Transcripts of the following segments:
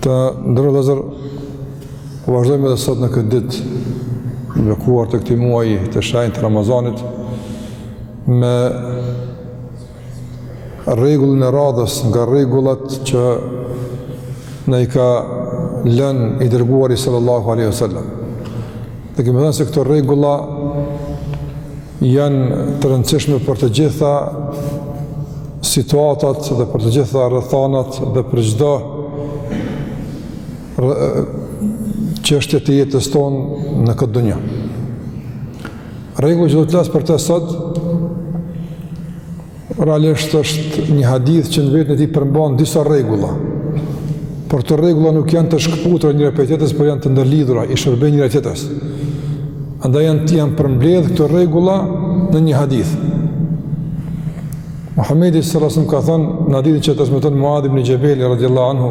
Të nderuar vëllezër, vazhdojmë edhe sot në këtë ditë të bekuar të këtij muaji të shenjtë të Ramazanit, me rregullin e radhës nga rregullat që na i ka lënë i dërguari sallallahu aleyhi sallam. Dhe kemi thënë se këto rregulla janë të rëndësishme për të gjitha situatat dhe për të gjitha rrethanat dhe për çdo çështje të jetës tonë në këtë dunja. Rregull që do të flas për të sot Realisht është një hadith që në vetën e tij përmban disa rregulla. Por këto rregulla nuk janë të shkëputura njëra prej tjetrës, por janë të ndërlidhura, i shërbejnë njëra tjetrës. Andaj janë të janë përmbledh këto rregulla në një hadith. Muhamedi sallallahu alaihi wasallam ka thënë në hadithin që transmeton Muadh ibn Xhebel radhiyallahu anhu,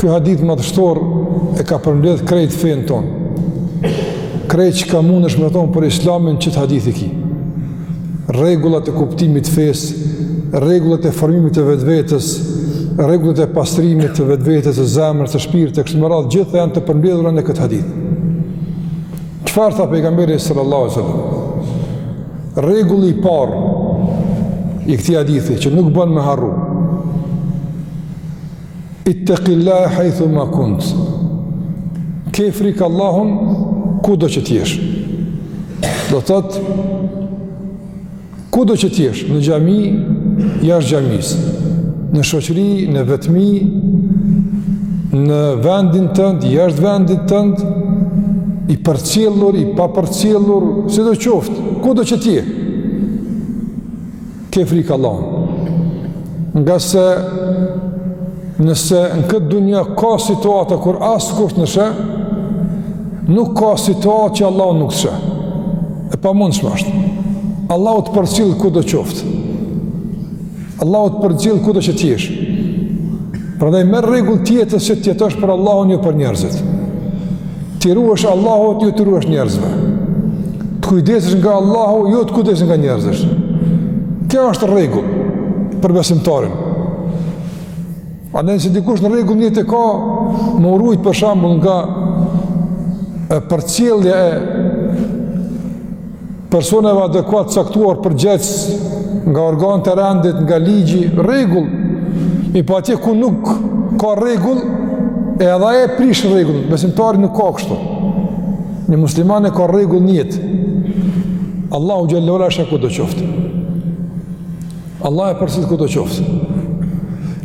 Ky hadith madhështor e ka përmbledh krejt fenë tonë. Krejt që ka mundësi me thonë për islamin n'qit hadith e ki. Rregullat e kuptimit t'fesë, rregullat e formimit të vetvetes, rregullat e pastrimit të vetvetes, të zemrës, të shpirtit, e kështu me radhë, gjitha janë të përmbledhura në këtë hadith. Çfarë tha pejgamberi sallallahu sallam? Rregulli i parë i këtij hadithi që nuk bënë me harru, Ittaqillaha haythu ma kunt. Ke frikë Allahun kudo që të jesh. Do thotë kudo që të jesh, në xhami, jashtë xhamisë, në shoqëri, në vetmi, në vendin tënd, jashtë vendit tënd, i përcjellur, i papërcjellur, sido qoftë, kudo që të jesh. Ke frikë Allahun. Ngase nëse në këtë dunja ka situata kur askush s'të sheh, nuk ka situatë që Allahu nuk të sheh. E pamundshme është. Allahu të përcjell kudo qoftë. Allahu të përcjell kudo që t'jesh. Prandaj merre rregull t'jetës që t'jetosh për Allahun jo për njerëzit. T'i ruhesh Allahut, jo t'u ruhesh njerëzve. Të kujdesesh nga Allahu, jo të kujdesesh nga njerëzit. Kjo është rregull për besimtarin. Andaj nëse dikush në rregull jete e ka me u rujt për shembull nga e përcjellja e Personave adekuat caktuar përgjegjës, nga organet e rendit, nga ligji, rregulli, po atje ku nuk ka rregull, edhe e prish rregullin, besimtari nuk ka kështu. Një musliman e ka rregull jete. Allahu xhelle ve ala e sheh kudo qoftë. Allahu e përcjell kudo qoftë.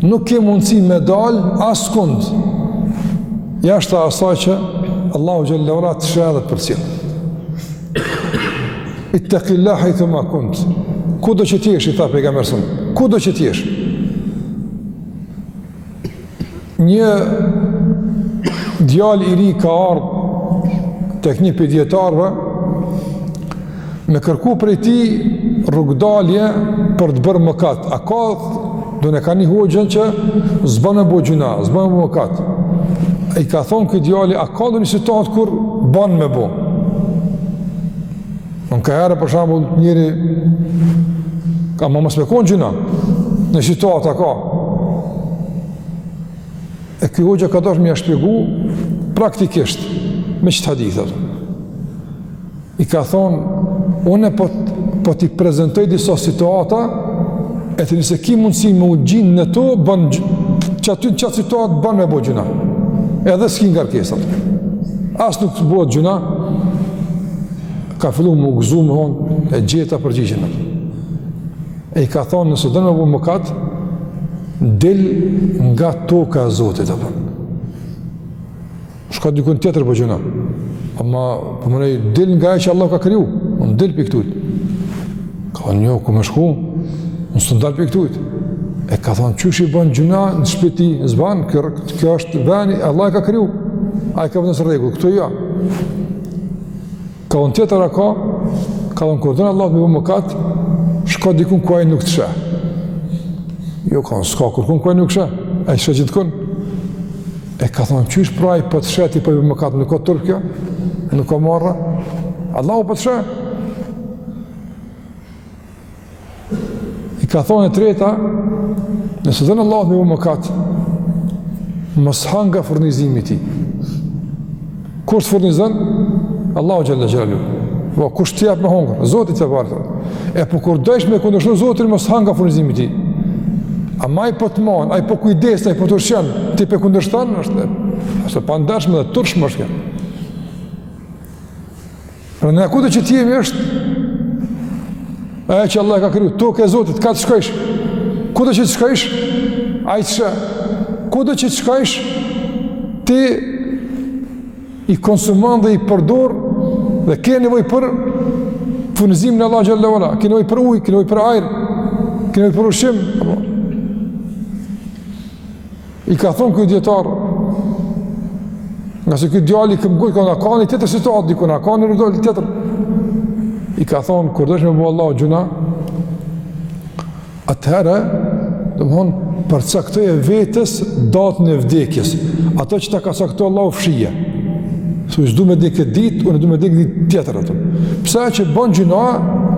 Nuk ke mundësi me dalë askund jashta asaj që Allahu xhele ue ala të sheh dhe përcjell. Ittekil-laha hajthu ma kunte. Kudo që t'jesh, i tha Pejgamberi alejhi selam. Kudo që t'jesh. Një djalë i ri ka ardhë tek një prej dijetarëve me kërku prej tij rrugëdalje për të bërë mëkat. A ka, domethonë ka ni hoxhën që s'ban me bo gjynah, s'ban me bo mëkat. I ka thonë ky djali, a ka donjë situatë kur ban me bo? Nganjëherë, për shembull, njeri ka me mos me konë gjynah, në situata ka. E ky hoxha ka dashtë me ja shpjegu praktikisht me qëta hadithet. I ka thonë, unë po, po t'i prezentoj disa situata, e ti nëse ki mundësi me u gjind në to, bon, qaty në qat situatë ban me bo gjynah. Edhe s'ki ngarkesa. As nuk të bohet gjynah, Ka fillu me u gëzu me thonë, e gjeta përgjigjen atë. E i ka thonë, nëse don me bo mëkat, del nga toka e Zotit, apo. Shko dikun tjetër bo gjynah. Ama, për më nëjë, del nga ajo që Allahu ka kriju, del prej këtuhit. Ka thonë, jo, ku me shku, nëse dal prej këtuhit. E ka thonë, qysh i bon gjynah në shpi t'tij, s'ban, kjo është veni, Allahu ka kriju. Ai ka vendos rregull këtu, ja. Ka unë tjetër a ka, ka unë kur dhënë Allah me më katë, shka dikun ku ajë nuk të shë. Jo, ka unë, s'ka kur kun ku ajë nuk shë, ajë shë gjithë kun. E ka thonë, që ishë prajë për po të shë, ti për po më katë, nuk ka tërë kjo, nuk ka marra. Allah u për po të shë. I ka thonë e treta, nëse dhe në Allah me u më katë, më së nga furnizimi ti. Kështë furnizën? Allah u gjellë gjellë. Po, kështë tjep me hongër? Zotit të parë. E po kur dojsh me kundështu Zotit, më së nga furnizimi ti. A ma i po të manë, a i po kujdes, a i po të shënë, ti pe kundështanë, është, është, është, është, është, është, është, është, Pra ne kudo që t'jemi është ajo që Allahu ka kriju, tokë e Zotit, kah të shkojsh, kudo që të shkojsh, ai të sheh, kudo që të shkojsh, ti i konsumon dhe i përdor dhe ke nevojë për furnizimin e Allahut xhele ue ala, ke nevojë për ujë, ke nevojë për ajër, ke nevojë për ushqim, I ka thonë ky dijetar, ngase ky djali i këmë gujtë, ka në të të situatë dikun, ka në rëdojnë të tërë. I ka thonë, kur dësh me bu Allahut gjyna, atëherë, domethonë, përcaktoje vetes datën e vdekjes. Ato që ta ka caktu Allahu fshije. Thuj s'du me dek këtë ditë, unë du me dek këtë ditë tjetër ato. Pse që bon gjyna,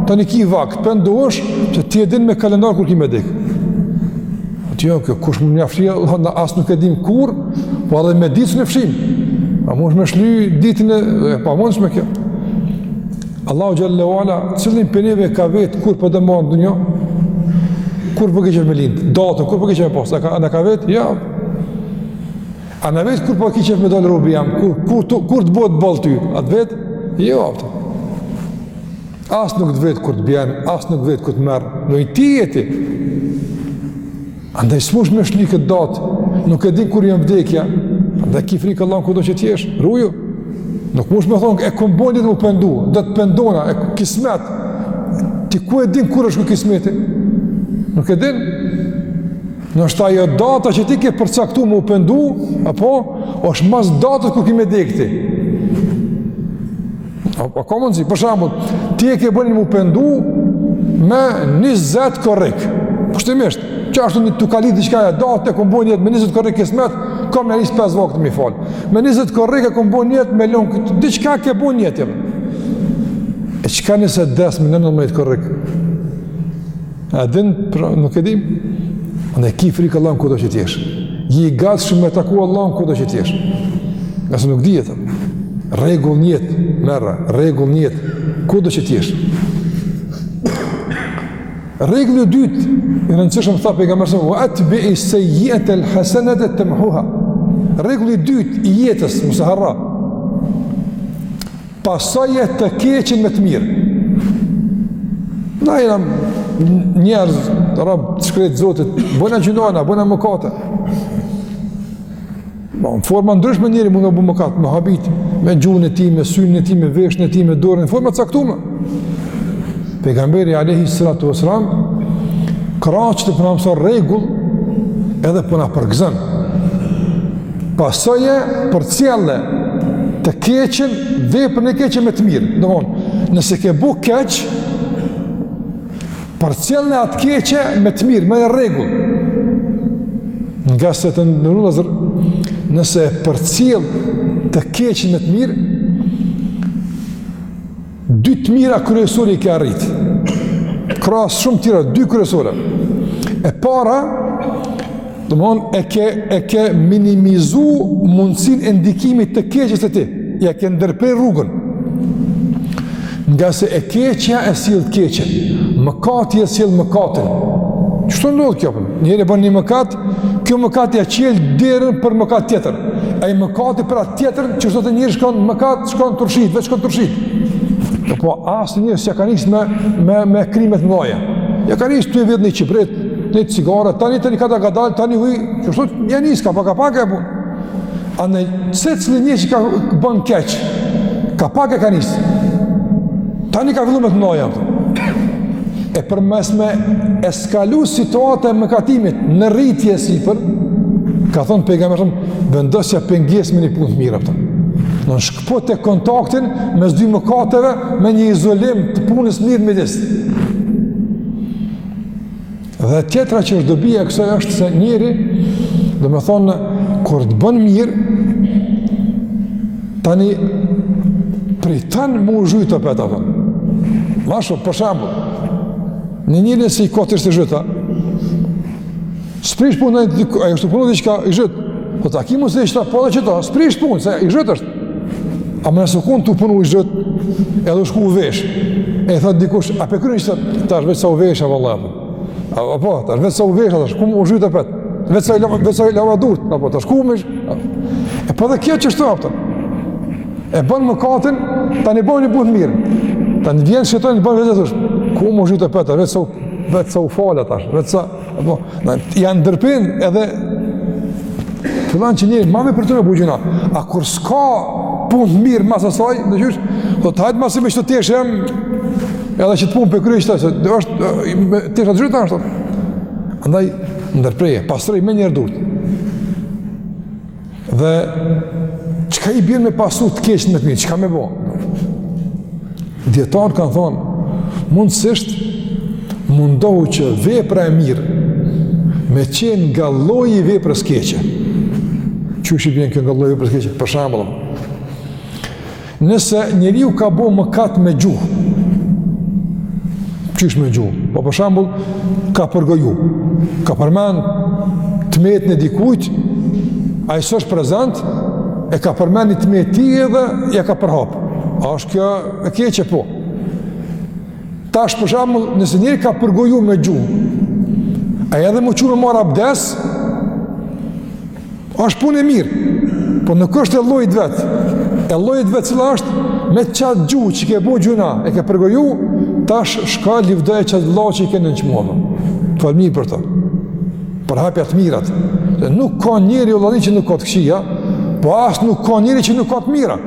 tani ki vakt pendohesh, se ti e din me kalendar kur ki me dek. Ti jo, kjo kush më mjafti, na as nuk e dim kur, po edhe me ditë në fshim. A mund me shly ditën, e pamundshme kjo. Allahu xhallahu ala, cilin prej neve ka vet kur po të mban dunjë? Kur po dësh me lind? Data, kur po dësh me pas? A ka a na ka vet? Jo. A na vet kur po ke qef me dal robi jem? Kur kur të, kur të bëhet boll ty? A të vet? Jo. Aftë. As nuk të vet kur të bjen, as nuk vet kur të merr, në i ti e ti. Andaj s'mush me shly këtë datë, nuk e din kur vjen vdekja, andaj ki frikë Allahun kudo që t'jesh, ruju. Nuk mush me thonë, e kom bo nijet mu pendu, do të pendona, e kismet. Ti ku e din kur është ky kismeti? Nuk e din. A është ajo data që ti ke përcaktu mu pendu, apo, është mas datës kur ki me dek ti. A, a ka mundësi, për shambull, ti e ke bo nijet mu pendu me 20 korrik, kushtimisht, që ashtu një tukalit diçka e datë, e kom bo nijet me 20 korrik kismet, kam me nis 5 vaktet mi fal, me 20 korrik e kom bo nijet me lënë këtë, diçka ke bo nijet, e çka nëse des me 19 korrik, A din, pra, nuk e di. Andaj ki frikë Allahun kudo që tjesh. Ji i gatshëm me taku Allahun kudo që tjesh. Ngase nuk dihet. Rregull n'jetë, merre, rregull n'jetë, kudo që tjesh. Rregulli i dytë, i rëndësishëm tha Pejgamberi alejhi selam, ve etbi'is-sejjietel hasenete temhuha. Rregulli i dytë i jetës, mos e harro. Pasoje të keqen me të mirë. Na jena njerëz, rob t'shkretë t'Zotit, bojna gjyna, bojna mëkate. Po, në forma ndryshme njeri mund të bëjë mëkat, me habit, me gjuhën e tij, me syrin e tij, me veshin e tij, me dorën, në forma caktume. Pejgamberi alayhi salatu wasalam krahas që po na mëson rregull edhe po na përgëzon. Pasoje, përcjelle të keqen, veprën e keqe me të mirë. Domethonë, nëse ke bu keq, përcjelle atë keqe me të mirë, me e rregullu. Ngase të nderuar vëllezër, nëse përcjell të keqen me të mirë, Dy të mira kryesore i ke arrit. Krahas shumë tjera, dy kryesore. E para, domethon, e ke, e ke minimizu mundësinë e ndikimit të keqes te ti. Ja ke ndërpre rrugën. Ngase e keqja e sjell të keqen. Mëkati e sjell mëkatin. Qështu ndodh kjo punë? Po? Njeri bën një mëkat, kjo mëkat ia çel derën për mëkat tjetër. Ai mëkati për atë tjetër, qështu te njeri shkon mëkat, shkon tu rrshit, veç shkon tu rrshit. Po po asnjë s'ja ka nisë me, me, me krime të mdhoja. Ja ka nisë tu vjedh nej qibrit, nej cigare, tani tani kadal kadal, tani huj, qështu e nis ka pak ka pak apo. Ama secili njeri që ka bënë keq, ka pak e ka nisë. Tani ka fillu me të mdhoja. E për mos me eskalu situata e mëkatimit në rritje e sipër, ka thonë pejgamberi, Vendosja pengesë me një punë të mirë apo. Domethonë shkpute kontaktin mes dy mëkateve me një izolim të punës mirë midis. Dhe tjetra që është dobi e kësaj është se njeri, domethonë kur të bën mirë tani priton m'u zhyt apet. Ma shumë, për shembull, një njeri nëse i ka teshat e zhyta, S'prish punë ai diku, ai është punë diçka i zhyt. Po taki mos e ishta po që ta s'prish punë se i zhyt është. Ama nëse ke kenë tu punu i zhyt, edhe ke shku u vesh. E thërret dikush, a pe kërën qët, tash veç sa u vesha, vëlla. A po, tash veç sa u vesha, tash ku m'u zhyt apet. Veç sa i lava, veç sa i lava durt, a po, tash ku me i zhyt. E po edhe kjo qështu apet. E bën mëkatin, tani bën një punë të mirë. Tani vjen shejtani, të bën vesvese, thush. Ku m'u zhyt apet, veç sa u, veç sa u fala tash, veç sa... Apo, në, ja ndërpren edhe fillon që njeri ma me përtu me bo gjynah. A kur s'ka punë të mirë mas asaj, në gjysh, thotë hajt masi me qëto tesha jam edhe qët punë po e kryj, se edhe ashtu teshat e zhyta ashtu. Andaj, ndërpreje, pastroji menjëherë durt. Dhe çka i bjen me pasu të keqen me të mirë, çka me bo? Dijetarët kanë thonë, mundësisht mundohu që vepra e mirë me qenë nga lloji i veprës keqe. Qysh i bjen kjo nga lloji i veprës keqe? Për shembull, Nëse njeriu ka bo mëkat me gjuhë, qysh me gjuhë, po për shembull, ka përgoju, ka përmend të metën e dikujt, ai s'është prezent, e ka përmend një të metë të tij edhe, ja ka përhapë, a është kjo e keqe po. Tash për shembull, nëse njeri ka përgoju me gjuhë, a edhe m'u çu me marrë abdes, Është punë e mirë, po nuk është e llojit vet. E llojit vet cila është me qat gjuhë që ke bo gjynah, e ke përgoju, tash shko livdoje qat vlla që e ke nënçmu. Fol mirë për të. Përhapja të mirat. Se nuk ka njeri vllazni që nuk ka të këqija, po as nuk ka njeri që nuk ka të mira.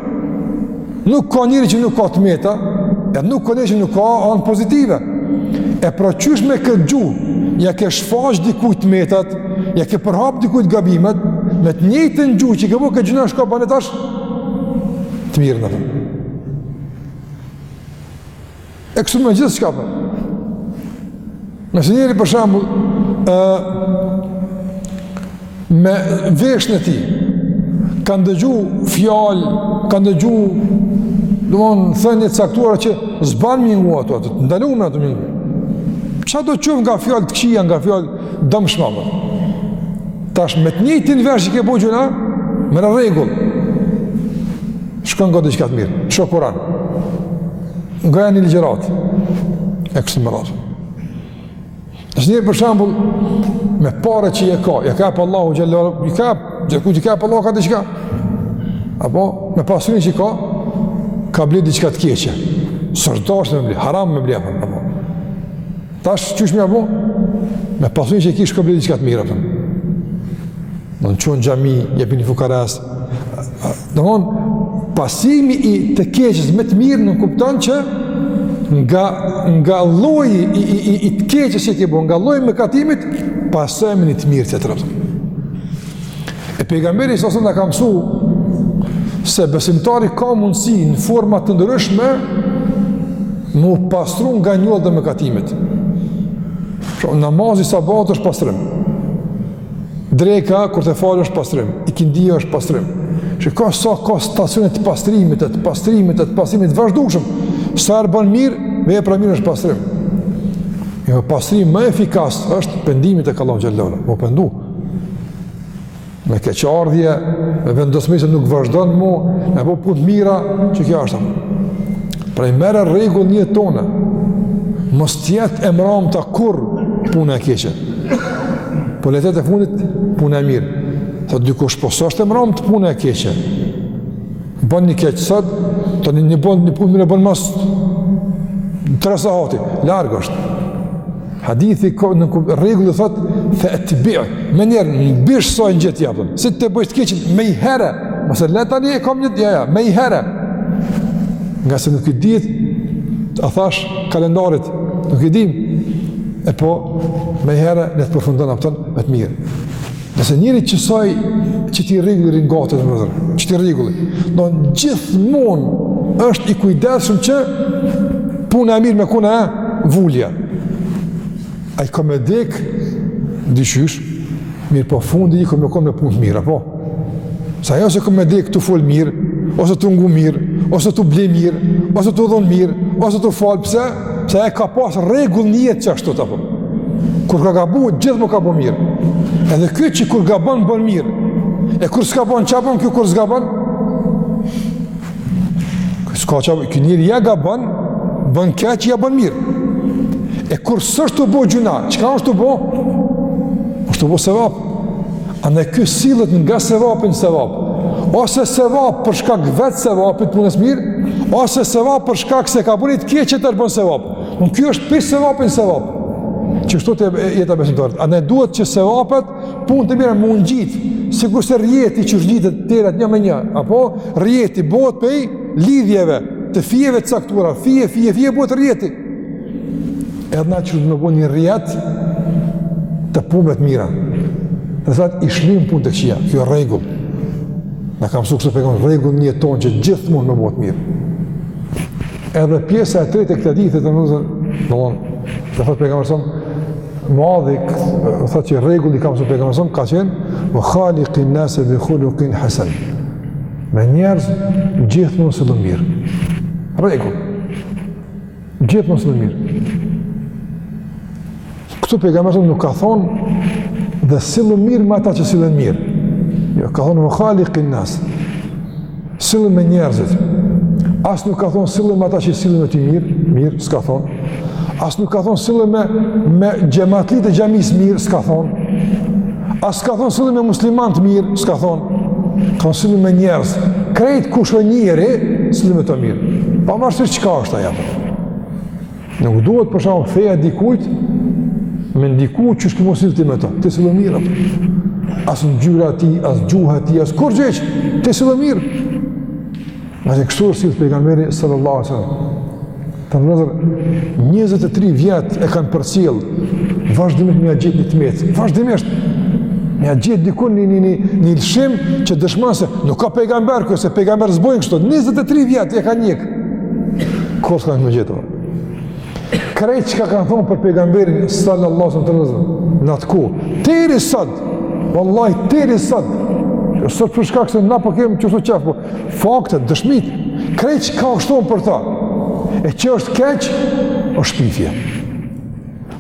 Nuk ka njeri që nuk ka të meta, e nuk ka njeri që nuk ka anë pozitive. E pra qysh me këtë gjuhë, ja ke shfaq dikujt të metat, ja ke përhap dikujt gabimet, me të njëjtën gjuhë që ke bo këtë gjynah shko bane tash të mirën. E kështu me gjithçka pra. Nëse njeri për shembull, e, me veshin e tij, ka ndëgju fjalë, ka ndëgju, domethënë thënie t'caktuara që s'ban me i ngu ato, të ndalume ato me i ngu. Çka do qoftë nga fjalë të këqija, nga fjalë t'dëmshme. Tash me të njëjtin vesh që ke bo gjynah, merre rregull. Shko ngo diçka të mirë, shko Kuran. ngoje një ligjëratë, e kështu me radhë. Nëse njeri për shembull, me paret që ia ka, ia ka jep Allahu xhelle ue ala, i ka, gjërku që ia ka jep Allahu ka diçka, apo, me pasurinë që i ka, ka ble diçka të keqe, s'është dasht me ble, haram me ble, apo, Tash qysh me ja bo? Me pasuninë që ki shko bli diçka të mirë apo? Do të çon xhami, jepja ni fukaras. Domethonë pasimi i të keqes me të mirë nënkupton që nga nga lloji i i i, i të keqes që ti bën, nga lloji mëkatimit, pasoje me ni të mirë tjetër. E pejgamberi sa sa na ka msu se besimtari ka mundësi në forma të ndryshme m'u pastru nga njollat e mëkatimit. Pra, namazi i sabahit është pastrim. Dreka, kur t'e fal, është pastrim. Ikindia është pastrim. Shiko sa ka stacione të pastrimit, të pastrimit, të pastrimit, të vazhdueshëm. Sa herë bën mirë, vepra e mirë është pastrim. Jo, pastrimi më efikas është pendimi tek Allahu xhelle ue ala. M'u pendu. me keqardhje, me vendosmëri se nuk vazhdon mo, me bo punë të mira, që kjo është amë. Pra merre rregull n'jetë tonë, mos t'jetë e mramta kurrë puna e keqe. Po le t'jetë e fundit puna e mirë. Thot dikush, po s'është e mramta puna e keqe. Bon një të keqe sot, tani bon një punë mirë, e bon mas tre sahati, larg është. Hadithi ka në rregull thot fe etbi. Menjëherë bish sa një gjë apo. Si të bësh të keqen menjëherë. Mos e le tani kam një jo jo menjëherë. Ngase nuk i di, ta thash kalendarit, nuk i dimë. E po menjëherë le të përfundon apo me të mirë. Nëse njeri qësaj, qëtij rregulli rri ngat, të nderuar vëllezër, qëtij rregulli, domethënë gjithmonë është i kujdesshëm që puna e mirë me kon ajo vulja. Ai ka me dek, dyshysh, mirëpo fundi i ka me kon me punë të mirë, apo? Se ai ose ka me dek tu fol mirë, ose tu ngu mirë, ose tu ble mirë, ose tu dhon mirë, ose tu fal, pse? Se e ka pas rregull në jetë qashtu apo. Kur ka gabu, gjithmo ka bo mirë. Edhe ky që kur gabon bon mirë. E kur s'gabon ça bon ky kur s'gabon? S'ka ça bon, ky njeri ja gabon, bon keq ja bon mirë. E kur s'është tu bo gjyna, çka është tu bo? Është tu bo sevap. A në ky sillet nga sevapi n'sevap, ose sevap për shkak vetë sevapit punës mirë, ose sevap për shkak se ka bo ni t'keqe, tash bon sevap. Domethënë ky është prej sevapi n'sevap. Qështu është jeta e besimtarit. A ne duhet që sevapet punët e mira me i ngjit, sikurse rrjeti që ngjiten të tërat një me një, apo rrjeti bëhet prej lidhjeve të fijeve të caktuara, fije, fije, fije bëhet rrjeti. Edhe na që të bojmë një rrjet të punëve të mira. Derisa t'i shlyjmë punët e këqija, ky rregull. Na ka msu kështu pejgamberi rregull n'jetë tonë që gjithmonë me bo t'mirë. Edhe pjesa e tretë e këtij hadithi, të nderuar vëllezër, në vonë, dhe thotë pejgamberi alejhi selam, Muadhi thotë që rregull i ka msu pejgamberi alejhi selam ka qenë wa khaliqin nas bi khuluqin hasan. Me njerëz gjithmonë sillu mirë. Rregull. Gjithmo sillu mirë. Këtu pejgamberi nuk ka thonë dhe sillu mirë me ata që sillen mirë. Jo, ka thonë wa khaliqin nas. Sillu me njerëzit. As nuk ka thonë sillu me ata që sillen me ty mirë. Mirë, s'ka thonë. As nuk ka thonë sillu me, me xhematlit e xhamisë mirë, s'ka thonë. As s'ka thonë sillu me muslimanët mirë, s'ka thonë, ka thonë sillu me njerëz, krejt kush o njeri, sillu me ta mirë, pavarësisht çka është ai. Nuk duhet për shembull feja e dikujt, me ndiku qysh ki m'u sill ti me ta, ti sillu mirë, as ngjyra e tij, as gjuha e tij, as kurgjë hiç, ti sillu mirë. Ngase kështu është sjell pejgamberi sallallahu alaihi wasallam. Të nderuar vëllezër, 23 vjet e kanë përcjell, vazhdimisht me ia gjet një të metë, vazhdimisht me ia gjet dikun një një një një lëshim që dëshmon se nuk o pejgamber ky, se pejgamber s'bon kështu, 23 vjet e kanë ndjek. Kurgjë s'kanë mujt me gjet, Krejt çka kanë thonë për pejgamberin sallallahu alaihi wasallam të nderuar vëllezër, në atë kohë, deri sot, vallahi, deri sot, sot për shkak se na po kem çu sot çaf. Po. Faktet, dëshmit, krejt çka është thonë për ta, e që është keq, është shpifje.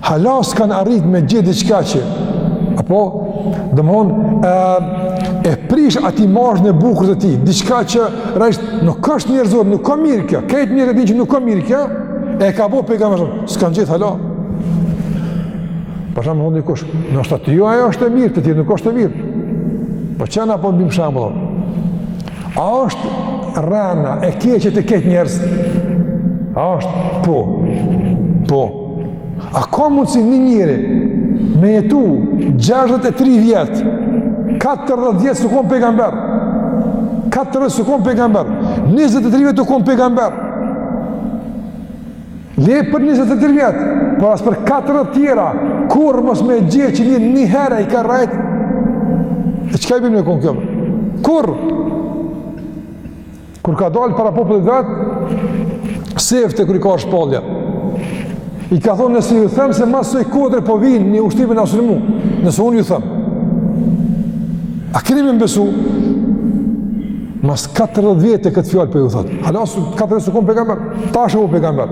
Hala s'kanë arrit me gjet diçka që, apo, domethonë, e, e prish atë imazhin e bukur të tij, diçka që, rejt, nuk është njerëzor, nuk a mirë kjo, krejt njerëzit e dinë që nuk a mirë kjo, e ka bo pejgamberi, s'kanë gjet hala. Për shembull dikush, nashta te ju ajo është e mirë, te tjerët nuk është e mirë. Po qe na po e bim shembullin? A është rrena e keqe te krejt njerëzit? A është? Po. Po. A ka mundësi një njeri me jetu 63 vjet, 40 vjet s'u konë pejgamber, 40 s'u konë pejgamber, 23 vjet u konë pejgamber, Le për 23 vjet, por as për 40 tjera, kurr mos me gjet që një një herë i ka rrejt, e çka i bjen me konë kjo? Kurr. Kur ka dalë para popullit vet, sefte kur i ka ardh shpallja. I ka thonë nëse ju them se mas asaj kodre po vjen një ushtri me na sulmu, nëse unë ju them. A keni me m'besu? Mas 40 vjetëve këtë fjalë po ju thotë. Hala 40 s'u konë pejgamber. Tash o pejgamber,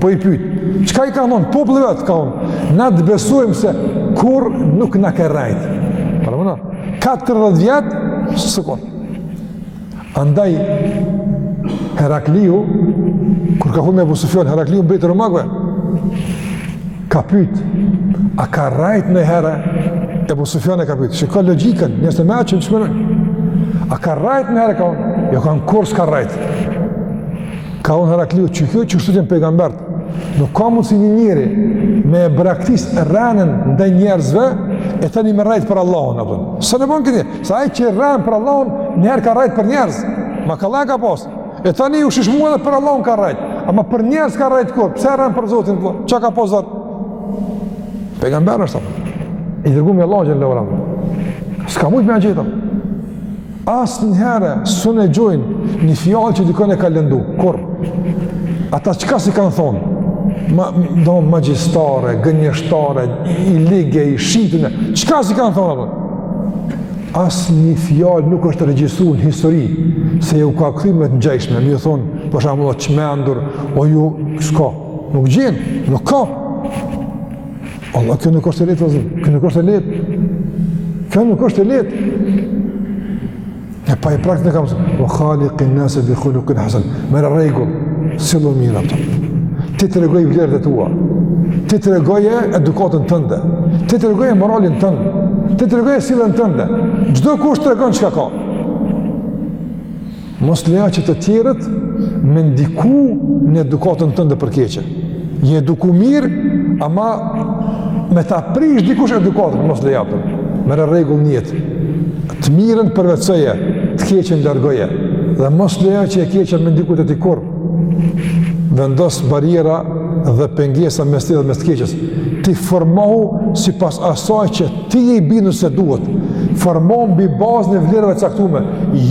po i pyet, çka i ka thënë populli vet ka thënë, na të besojmë se kurr nuk na ke rrejt. Paramendo 40 vjet s'u konë. Andaj Herakliu kur ka qenë me Abu Sufjan Herakliu mbreti i romakëve. Ka pyt, a ka rrejt naj herë? Ebu Sufjanin e ka pyt, shiko logjikën, njerëz të mençëm. A ka rrejt naj herë, ka thonë? Jo, ka thonë kurr s'ka rrejt. Ka thonë Herakliu, qekjo qashtu janë pejgamberët, nuk ka mundësi një njeri me braktis rrenën ndaj njerëzve, e tani me rrejt për Allahun, apo? S'un e bon këtë, se ai që rren për Allahun, njëherë ka rrejt për njerëz, ma ka laka posë. E tani u shishmu edhe për Allahun ka rrejt. Ama për njerëz s'ka rrejt kurr. Pse rren për Zotin çka ka pas? Pejgamber është. I dërgum i Allahut xhel-le ue ala. S'kanë mujtë me ja gjet as një herë, s'un e gjejnë një fjalë që dikën e ka lëndu. Kurr. Ata çka s'i kanë thonë? Ma, domethonë magjistar e gënjeshtar e i lig e i shitun e. Çka s'i kanë thonë? Apo? As një fjalë nuk është regjistru në histori se ju ka kthy me të ngjashme, me ju thonë, për shembull t'çmendur, o ju, s'ka, nuk gjen, nuk ka. Allah, kjo nuk është e letë, kjo nuk është e letë, kjo nuk është e letë. E pa i praktë në kamë, ue khalikin-nase bi khulukin hasan, Merr rregull, sillu mirë ato. Ti tregoji vlerat e tua. Ti tregoje edukatën tënde. Ti tregoje moralin tënd. Ti tregoje sjelljen tënde. Çdokush tregon çka ka. Mos lejo që të tjerët me ndiku në edukatën tënde për keq. Eduko mirë, ama me ta prish dikush edukatën, mos lejo. Merr rregull në jetë. Të mirën përvetësoje, të keqen largoje dhe mos lejo që e keqja me ndiku te ti kurrë. Vendos barriera dhe pengesa mes teje dhe mes të keqes. Ti formohu sipas asaj që ti je i bindun se duhet. Formohu mbi bazën e vlerave të caktume,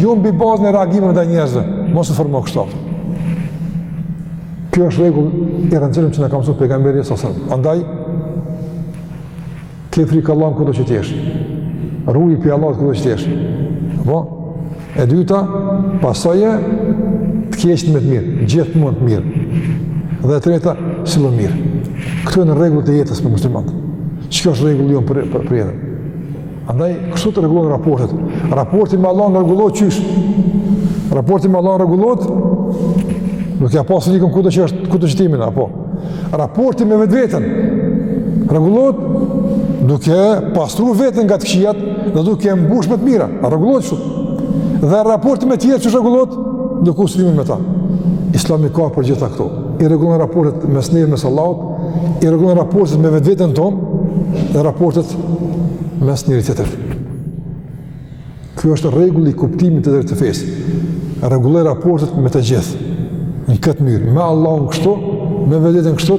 jo mbi bazën e reagimeve të njerëzve. Mos u formo kështu. Ky është rregull i rëndësishëm që na ka mësuar pejgamberi alejhi selam. Andaj kije frikë Allahun kudo që të jesh. Ruju pi Allahut kudo që të jesh. Po. E dyta, pasoje të keqen më të mirë, gjithmonë të mirë. Dhe e treta, sillu mirë. Këto janë rregullat e jetës për muslimanët. Çka është rregulli jon për për, për jetën? Andaj, kështu t'i rregullon raportet. Raporti me Allahun rregullohet qysh. Raporti me Allahun rregullohet, duke ia pasë frikën kudo që është, kudo që timin, apo. Raporti me vetveten, rregullohet, duke pastru veten nga të këqijat, dhe duke e mbush me të mira, rregullohet kështu. Dhe raporti me tjerë qysh rregullohet, duke u sjell mirë me ta. Islami i kap të gjitha këto. I rregullon raportet mes neve, mes Allahut, i rregullon raportet me vetveten tonë dhe raportet mes njëri-tjetrit. Ky është rregulli i kuptimit të drejtë të fesë. Rregulloji raportet me të gjithë. Në këtë mënyrë, me Allahun kështu, me vetveten kështu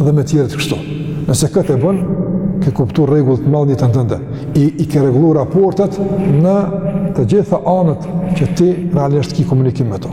dhe me tjerët kështu. Nëse këtë e bën, ke kuptuar rregullin e madh në jetën tënde. I i ke rregulluar raportet në të gjitha anët që ti realisht ke komunikim me to.